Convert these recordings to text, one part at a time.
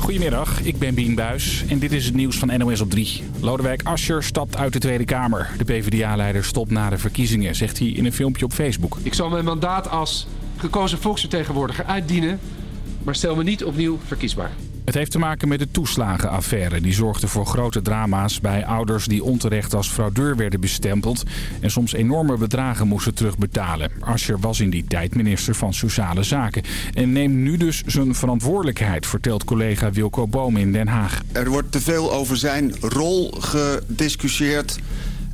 Goedemiddag, ik ben Bien Buis en dit is het nieuws van NOS op 3. Lodewijk Asscher stapt uit de Tweede Kamer. De PvdA-leider stopt na de verkiezingen, zegt hij in een filmpje op Facebook. Ik zal mijn mandaat als gekozen volksvertegenwoordiger uitdienen, maar stel me niet opnieuw verkiesbaar. Het heeft te maken met de toeslagenaffaire. Die zorgde voor grote drama's bij ouders die onterecht als fraudeur werden bestempeld... en soms enorme bedragen moesten terugbetalen. Asscher was in die tijd minister van Sociale Zaken... en neemt nu dus zijn verantwoordelijkheid, vertelt collega Wilco Boom in Den Haag. Er wordt te veel over zijn rol gediscussieerd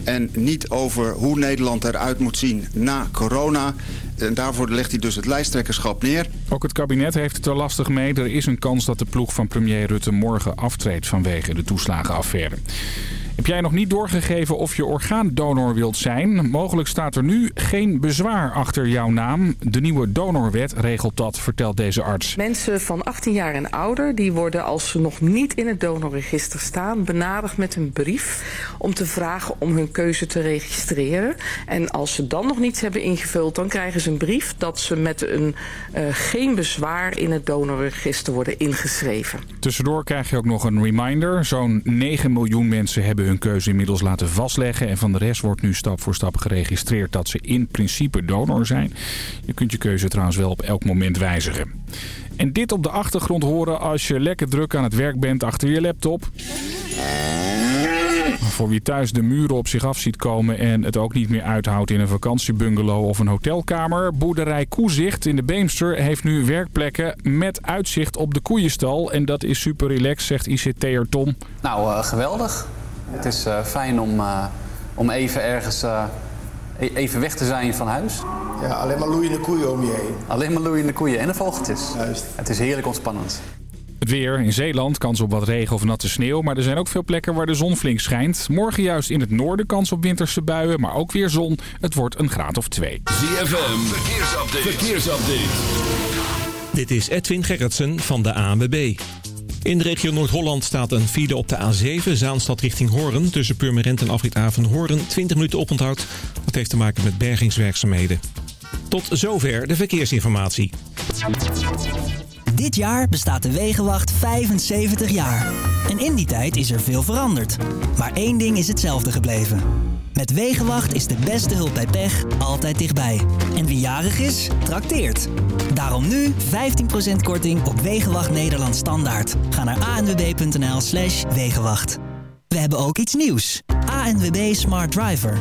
en niet over hoe Nederland eruit moet zien na corona. En daarvoor legt hij dus het lijsttrekkerschap neer. Ook het kabinet heeft het er lastig mee. Er is een kans dat de ploeg van premier Rutte morgen aftreedt vanwege de toeslagenaffaire. Heb jij nog niet doorgegeven of je orgaandonor wilt zijn? Mogelijk staat er nu geen bezwaar achter jouw naam. De nieuwe donorwet regelt dat, vertelt deze arts. Mensen van 18 jaar en ouder die worden als ze nog niet in het donorregister staan... benaderd met een brief om te vragen om hun keuze te registreren. En als ze dan nog niets hebben ingevuld, dan krijgen ze een brief... dat ze met een uh, geen bezwaar in het donorregister worden ingeschreven. Tussendoor krijg je ook nog een reminder. Zo'n 9 miljoen mensen hebben hun keuze inmiddels laten vastleggen. En van de rest wordt nu stap voor stap geregistreerd dat ze in principe donor zijn. Je kunt je keuze trouwens wel op elk moment wijzigen. En dit op de achtergrond horen als je lekker druk aan het werk bent achter je laptop. Voor wie thuis de muren op zich af ziet komen en het ook niet meer uithoudt in een vakantiebungalow of een hotelkamer. Boerderij Koezicht in de Beemster heeft nu werkplekken met uitzicht op de koeienstal. En dat is super relaxed, zegt ICT'er Tom. Nou, uh, geweldig. Het is uh, fijn om, uh, om even ergens uh, even weg te zijn van huis. Ja, alleen maar loeiende koeien om je heen. Alleen maar loeiende koeien en de vogeltjes. Juist. Het is heerlijk ontspannend. Het weer in Zeeland, kans op wat regen of natte sneeuw. Maar er zijn ook veel plekken waar de zon flink schijnt. Morgen juist in het noorden kans op winterse buien, maar ook weer zon. Het wordt een graad of twee. ZFM, verkeersupdate. verkeersupdate. Dit is Edwin Gerritsen van de ANWB. In de regio Noord-Holland staat een file op de A7, Zaanstad richting Hoorn. Tussen Purmerend en Afrit van Hoorn, 20 minuten oponthoud. Dat heeft te maken met bergingswerkzaamheden. Tot zover de verkeersinformatie. Dit jaar bestaat de Wegenwacht 75 jaar. En in die tijd is er veel veranderd. Maar één ding is hetzelfde gebleven. Met Wegenwacht is de beste hulp bij pech altijd dichtbij. En wie jarig is, trakteert. Daarom nu 15% korting op Wegenwacht Nederland Standaard. Ga naar anwb.nl slash Wegenwacht. We hebben ook iets nieuws. ANWB Smart Driver.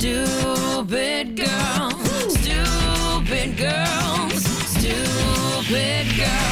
Stupid girl, stupid girls, stupid girls.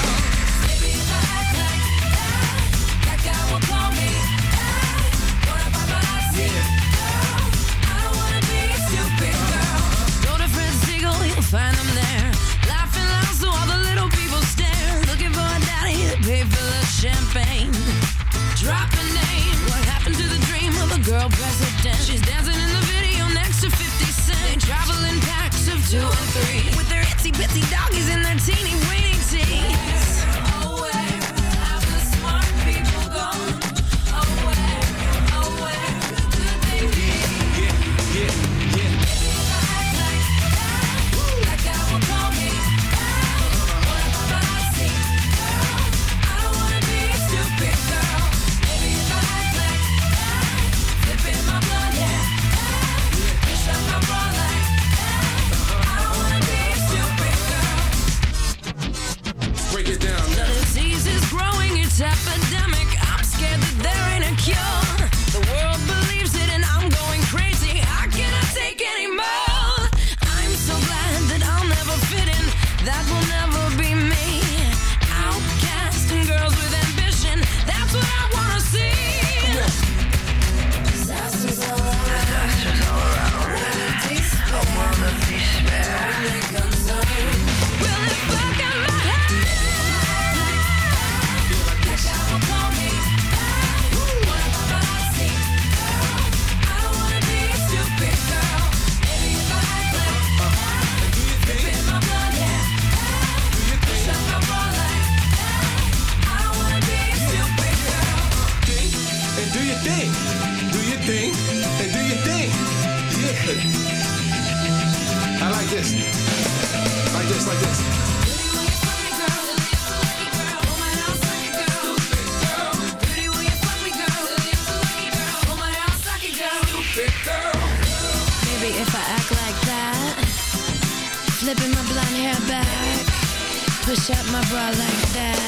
Push up my bra like that.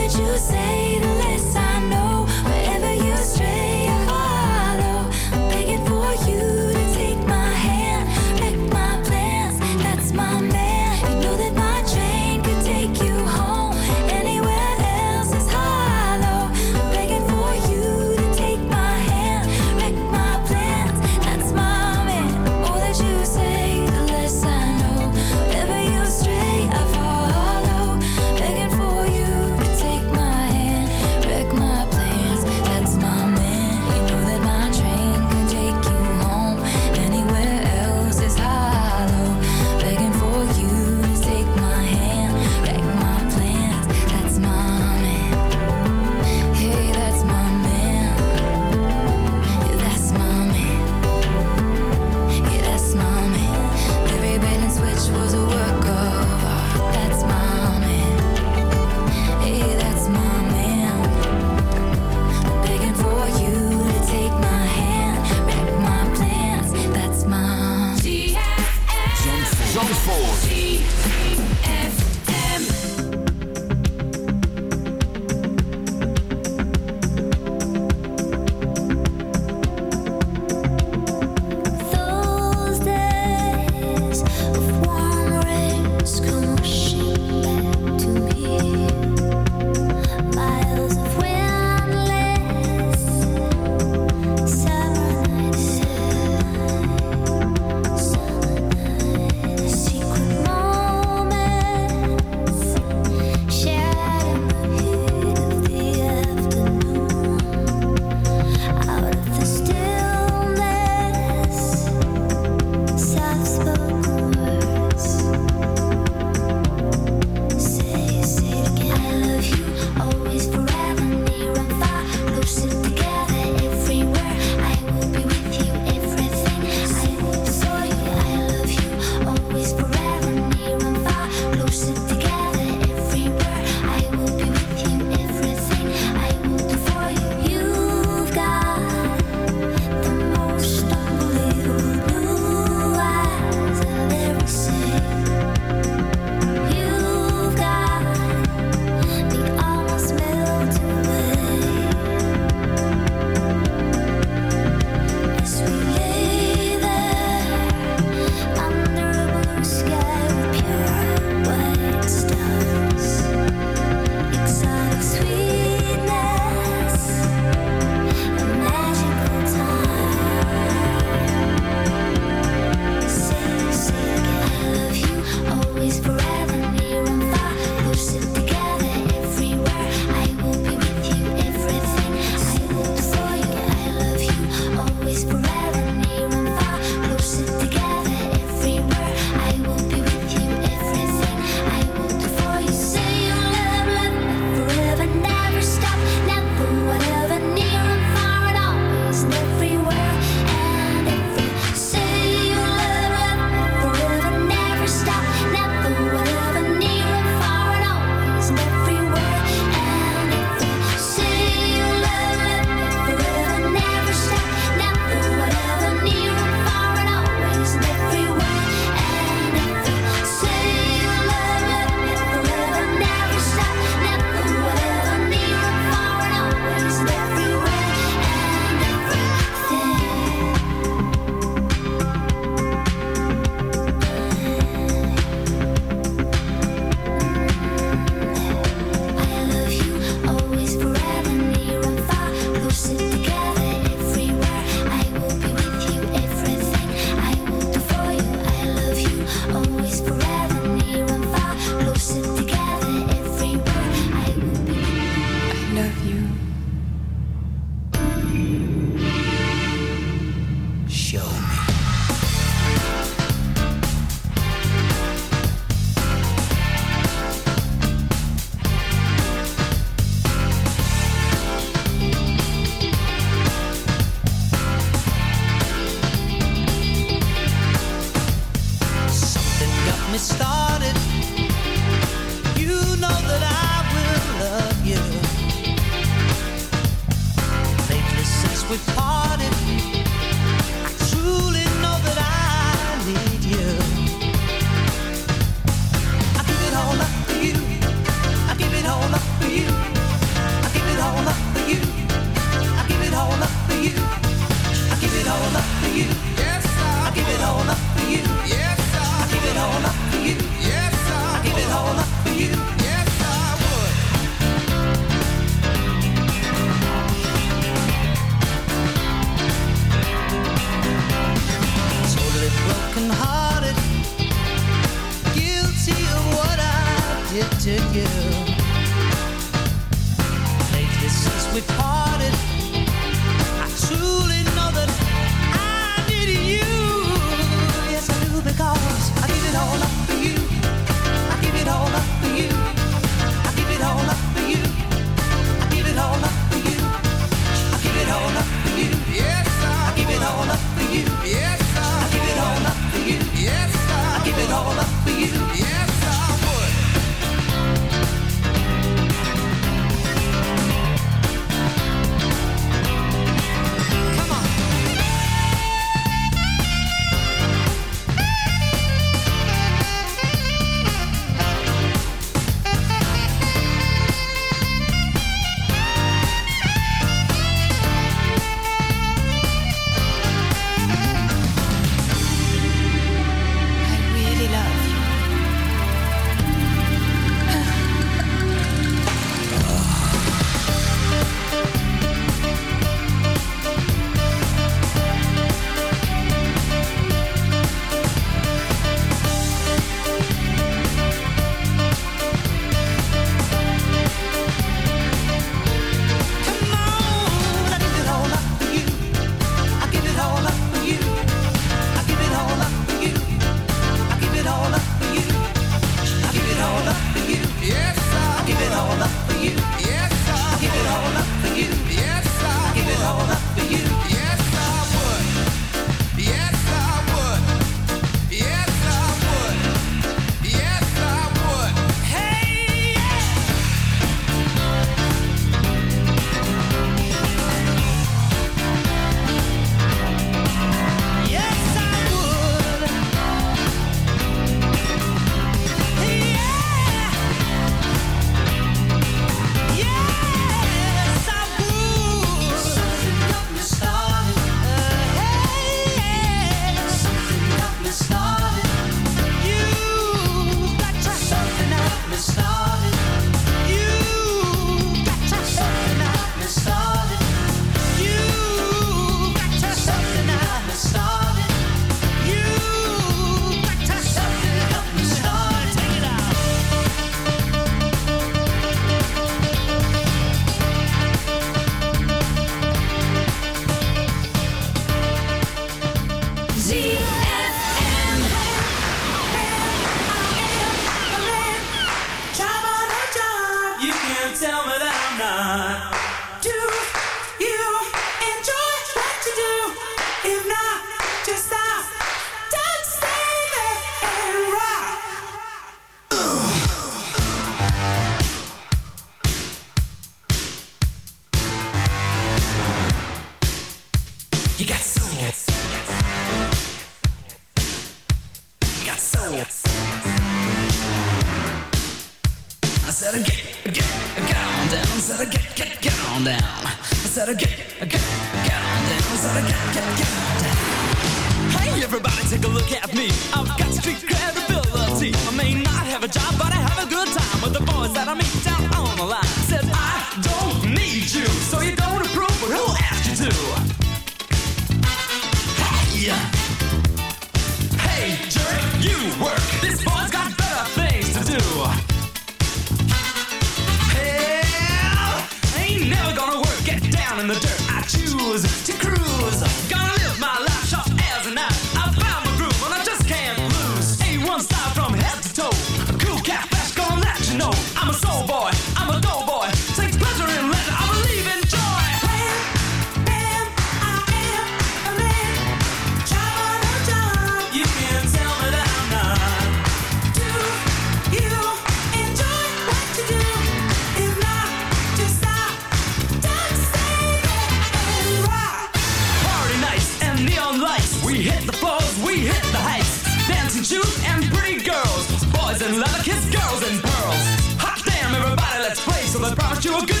You a good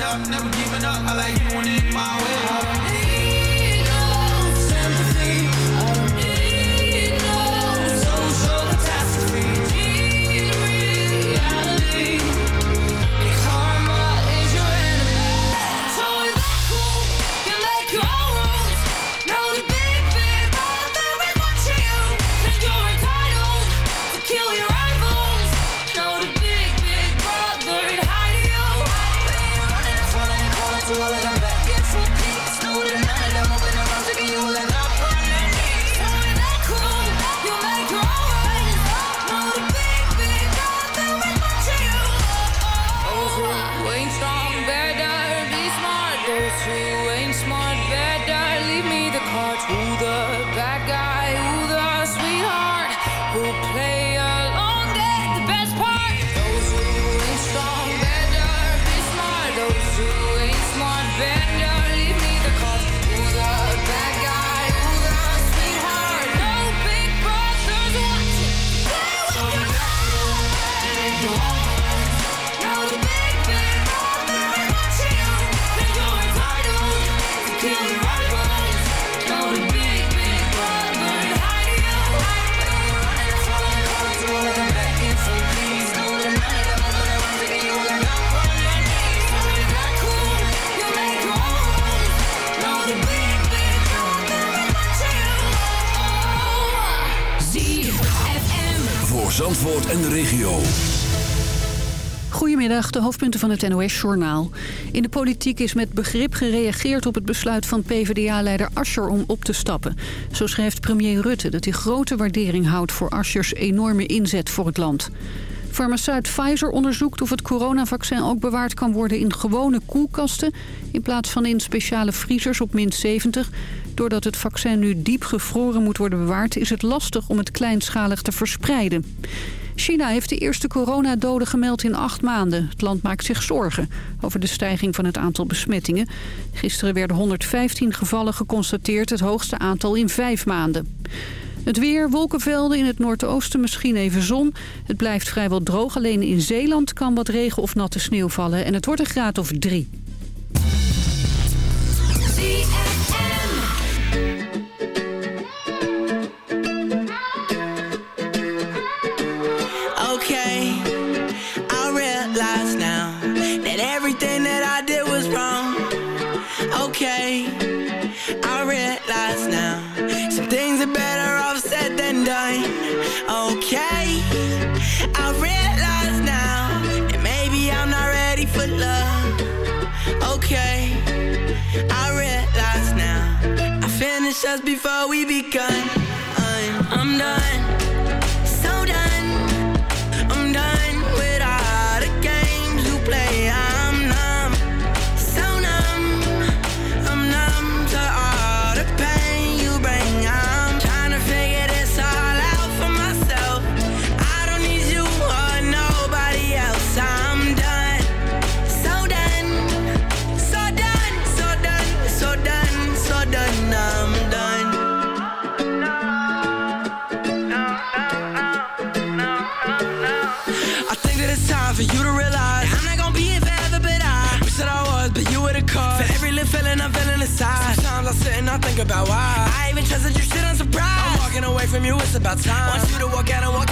up, never giving up. I like it when it's my way. Zandvoort en de regio. Goedemiddag, de hoofdpunten van het NOS-journaal. In de politiek is met begrip gereageerd op het besluit van PvdA-leider Ascher om op te stappen. Zo schrijft premier Rutte dat hij grote waardering houdt voor Aschers enorme inzet voor het land. Farmaceut Pfizer onderzoekt of het coronavaccin ook bewaard kan worden in gewone koelkasten... in plaats van in speciale vriezers op min 70. Doordat het vaccin nu diep gevroren moet worden bewaard... is het lastig om het kleinschalig te verspreiden. China heeft de eerste coronadoden gemeld in acht maanden. Het land maakt zich zorgen over de stijging van het aantal besmettingen. Gisteren werden 115 gevallen geconstateerd, het hoogste aantal in vijf maanden. Het weer, wolkenvelden in het noordoosten, misschien even zon. Het blijft vrijwel droog, alleen in Zeeland kan wat regen of natte sneeuw vallen. En het wordt een graad of drie. Before we begun. It's about time. You to walk out and walk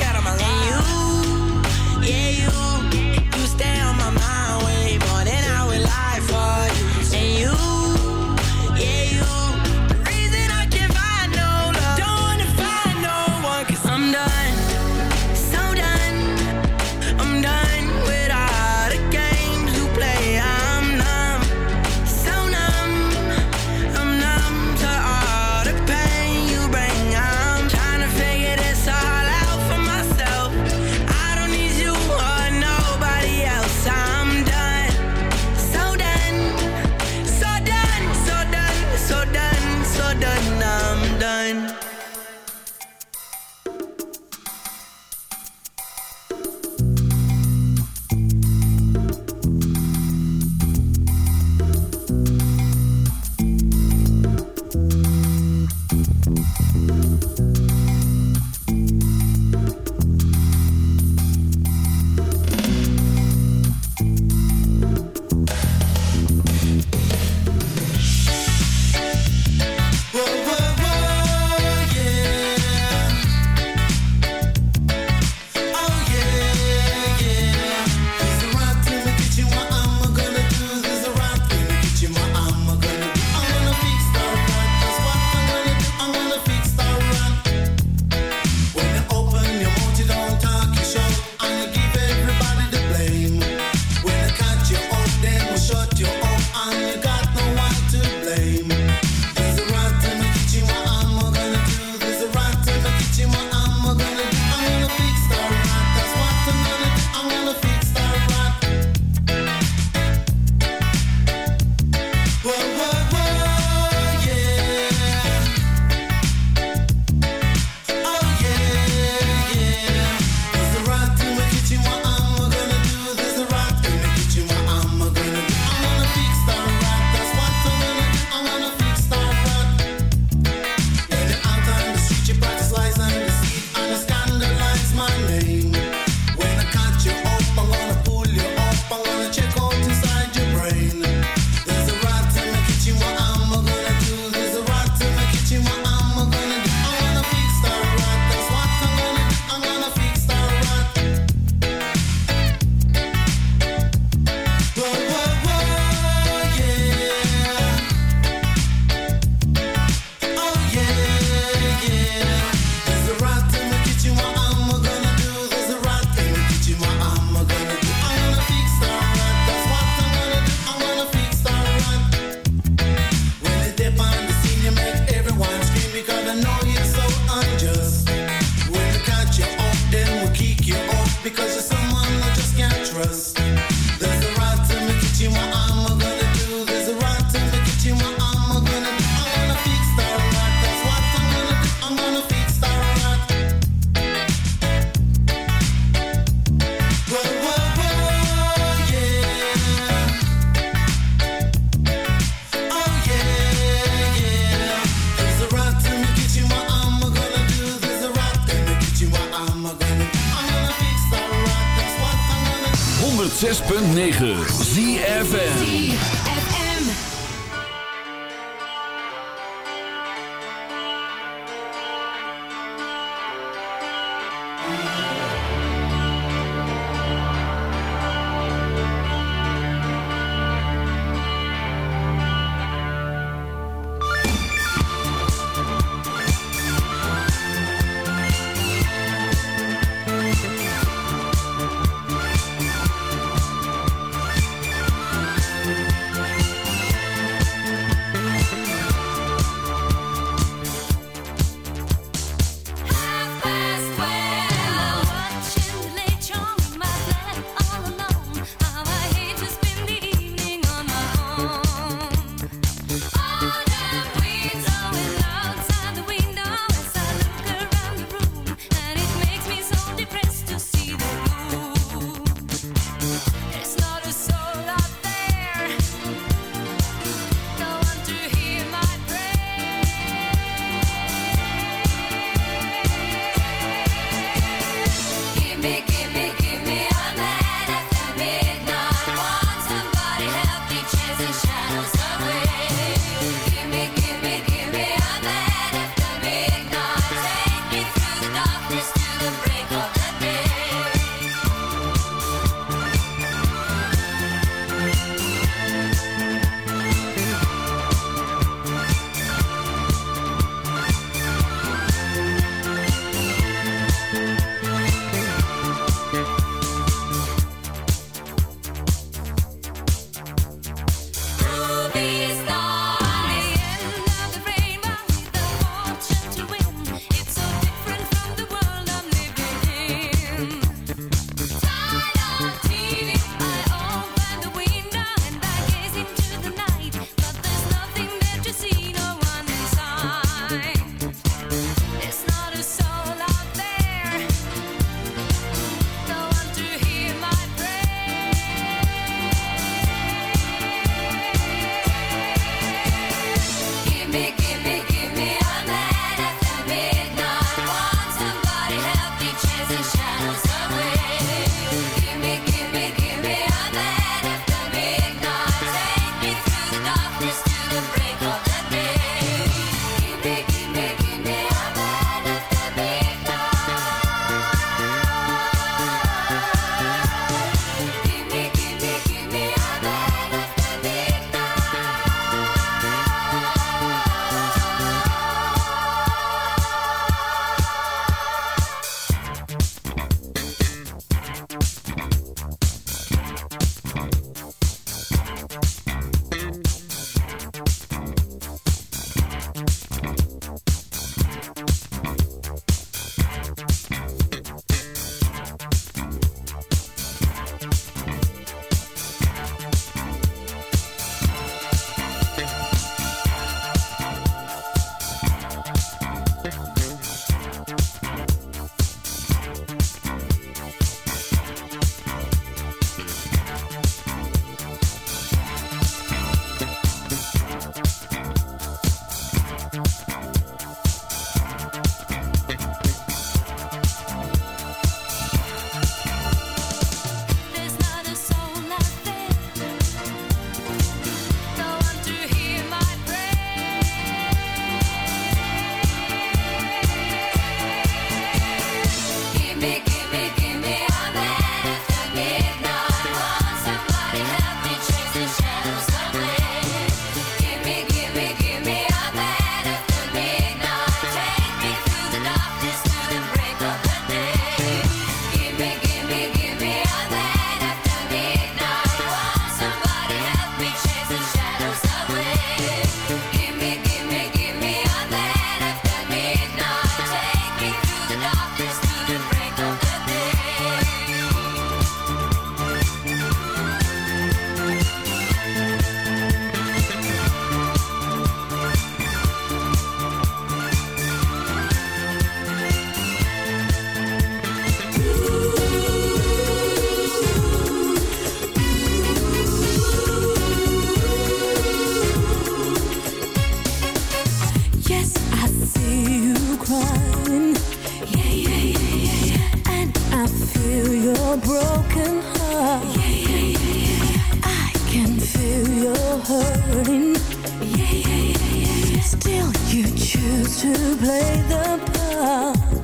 you're hurting. Yeah, Still, you choose to play the part.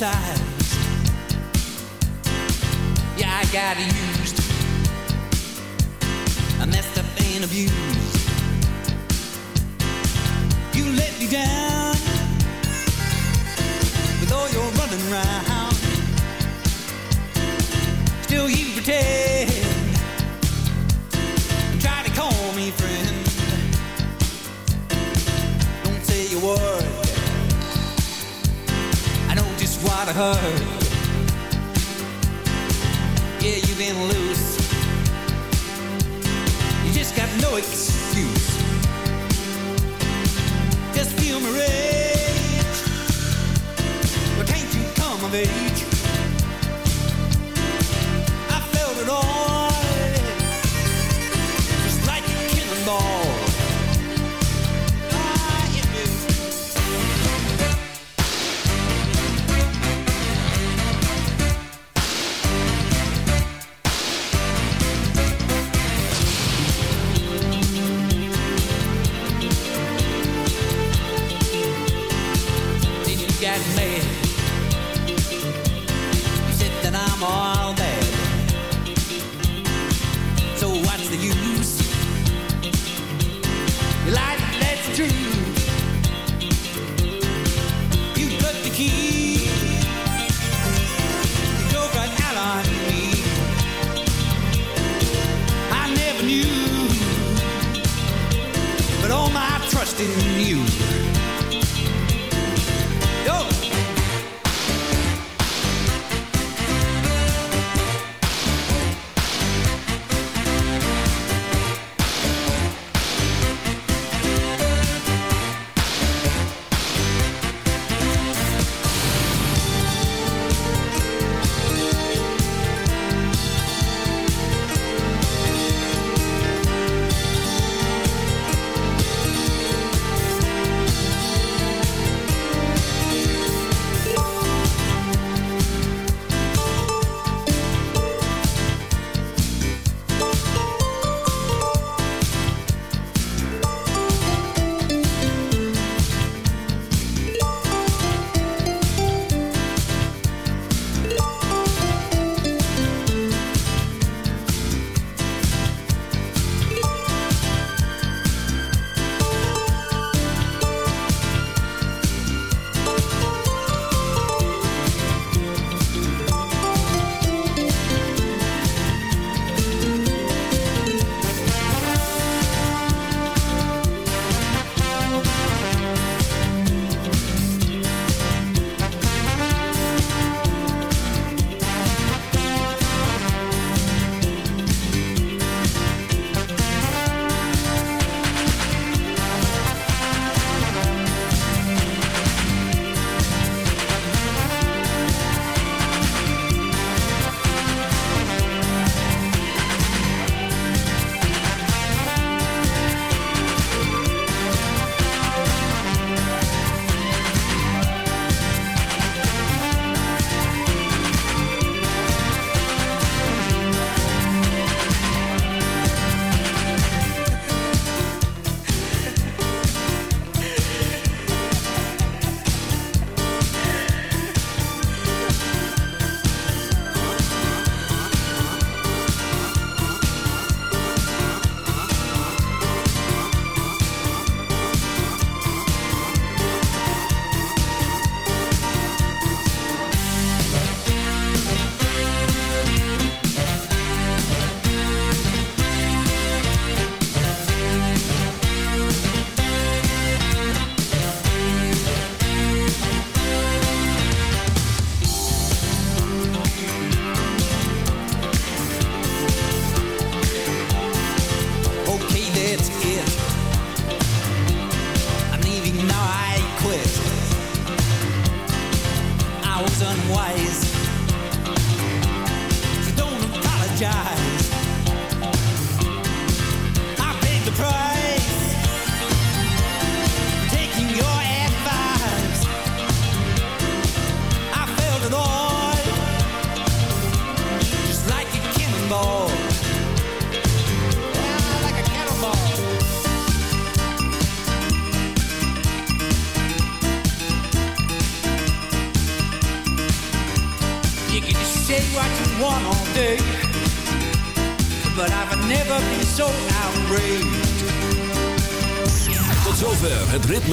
criticized. Yeah, I got used. I messed up and abused. expecting you